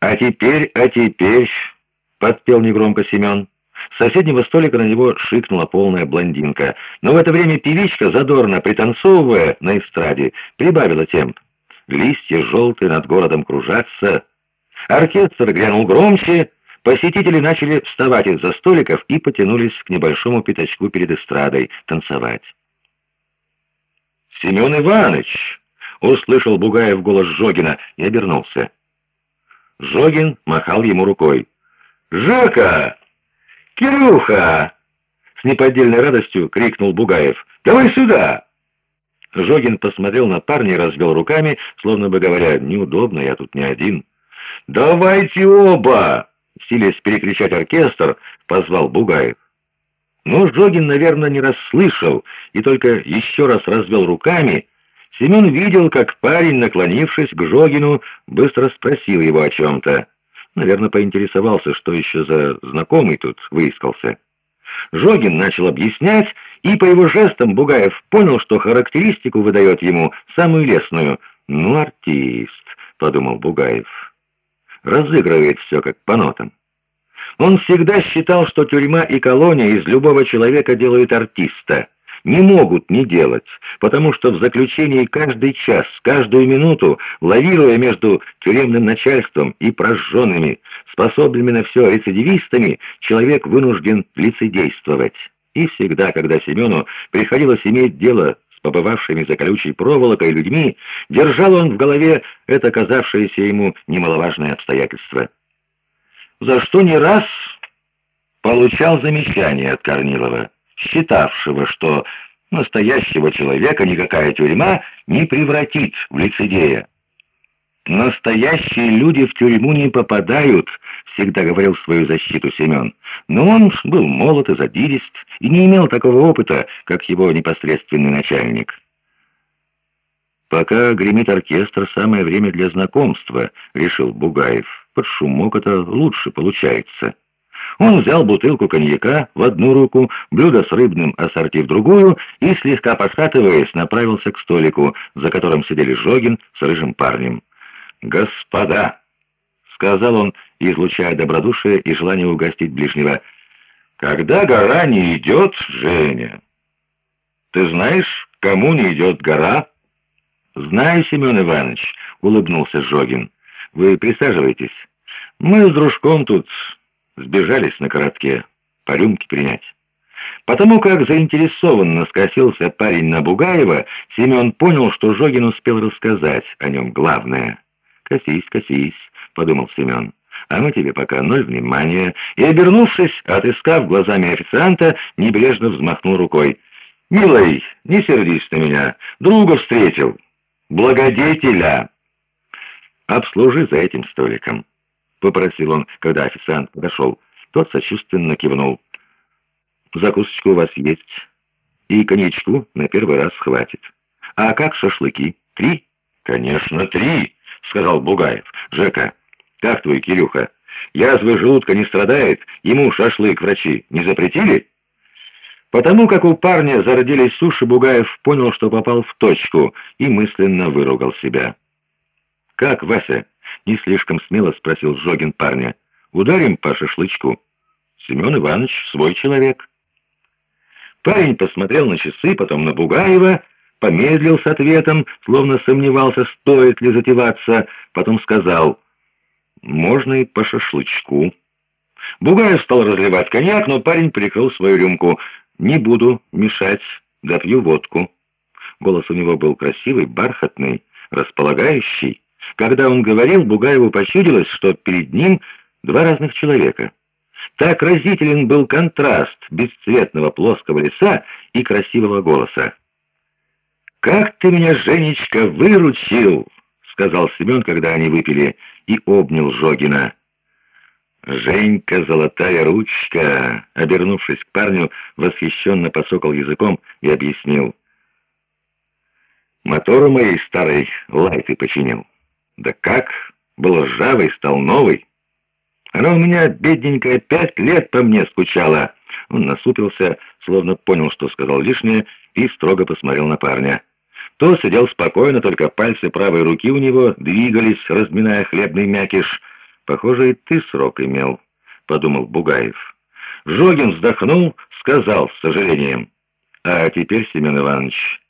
«А теперь, а теперь...» — подпел негромко Семен. С соседнего столика на него шикнула полная блондинка. Но в это время певичка, задорно пританцовывая на эстраде, прибавила темп. Листья желтые над городом кружатся. Оркестр грянул громче, посетители начали вставать из-за столиков и потянулись к небольшому пятачку перед эстрадой танцевать. «Семен Иванович!» — услышал Бугаев голос Жогина и обернулся. Жогин махал ему рукой. «Жека! Кирюха!» С неподдельной радостью крикнул Бугаев. «Давай сюда!» Жогин посмотрел на парня и развел руками, словно бы говоря, «Неудобно, я тут не один». «Давайте оба!» Силясь перекричать оркестр, позвал Бугаев. Но Жогин, наверное, не расслышал и только еще раз развел руками. Семен видел, как парень, наклонившись к Жогину, быстро спросил его о чем-то. Наверное, поинтересовался, что еще за знакомый тут выискался. Жогин начал объяснять, и по его жестам Бугаев понял, что характеристику выдает ему самую лестную. «Ну, артист», — подумал Бугаев, — разыгрывает все как по нотам. Он всегда считал, что тюрьма и колония из любого человека делают артиста. Не могут не делать, потому что в заключении каждый час, каждую минуту, лавируя между тюремным начальством и прожженными, способными на все рецидивистами, человек вынужден лицедействовать. И всегда, когда Семену приходилось иметь дело с побывавшими за колючей проволокой людьми, держал он в голове это казавшееся ему немаловажное обстоятельство за что не раз получал замечание от Корнилова, считавшего, что настоящего человека никакая тюрьма не превратит в лицедея. «Настоящие люди в тюрьму не попадают», — всегда говорил в свою защиту Семен. Но он был молод и задирист и не имел такого опыта, как его непосредственный начальник. «Пока гремит оркестр, самое время для знакомства», — решил Бугаев под шумок это лучше получается. Он взял бутылку коньяка в одну руку, блюдо с рыбным ассорти в другую и, слегка пошатываясь, направился к столику, за которым сидели Жогин с рыжим парнем. «Господа!» — сказал он, излучая добродушие и желание угостить ближнего. «Когда гора не идет, Женя...» «Ты знаешь, кому не идет гора?» «Знаю, Семен Иванович», — улыбнулся Жогин. «Вы присаживайтесь». Мы с дружком тут сбежались на коротке, по рюмке принять. Потому как заинтересованно скосился парень на Бугаева, Семен понял, что Жогин успел рассказать о нем главное. «Косись, косись», — подумал Семен, — «а мы тебе пока ноль внимания». И, обернувшись, отыскав глазами официанта, небрежно взмахнул рукой. «Милый, не сердись на меня, друга встретил, благодетеля. Обслужи за этим столиком». — попросил он, когда официант подошел. Тот сочувственно кивнул. «Закусочка у вас есть. И коньячку на первый раз хватит. А как шашлыки? Три?» «Конечно, три!» — сказал Бугаев. «Жека, как твой Кирюха? Язвы желудка не страдает, ему шашлык врачи не запретили?» Потому как у парня зародились суши, Бугаев понял, что попал в точку, и мысленно выругал себя. «Как, Вася?» Не слишком смело спросил Жогин парня. «Ударим по шашлычку?» «Семен Иванович свой человек». Парень посмотрел на часы, потом на Бугаева, помедлил с ответом, словно сомневался, стоит ли затеваться, потом сказал «Можно и по шашлычку». Бугаев стал разливать коньяк, но парень прикрыл свою рюмку. «Не буду мешать, допью водку». Голос у него был красивый, бархатный, располагающий. Когда он говорил, Бугаеву почудилось, что перед ним два разных человека. Так разителен был контраст бесцветного плоского лица и красивого голоса. «Как ты меня, Женечка, выручил!» — сказал Семен, когда они выпили, и обнял Жогина. «Женька, золотая ручка!» — обернувшись к парню, восхищенно посокал языком и объяснил. «Мотору моей старой лайты починил». Да как? Был ржавый, стал новый. Она у меня, бедненькая, пять лет по мне скучала. Он насупился, словно понял, что сказал лишнее, и строго посмотрел на парня. Тот сидел спокойно, только пальцы правой руки у него двигались, разминая хлебный мякиш. Похоже, и ты срок имел, — подумал Бугаев. Жогин вздохнул, сказал с сожалением. А теперь, Семен Иванович,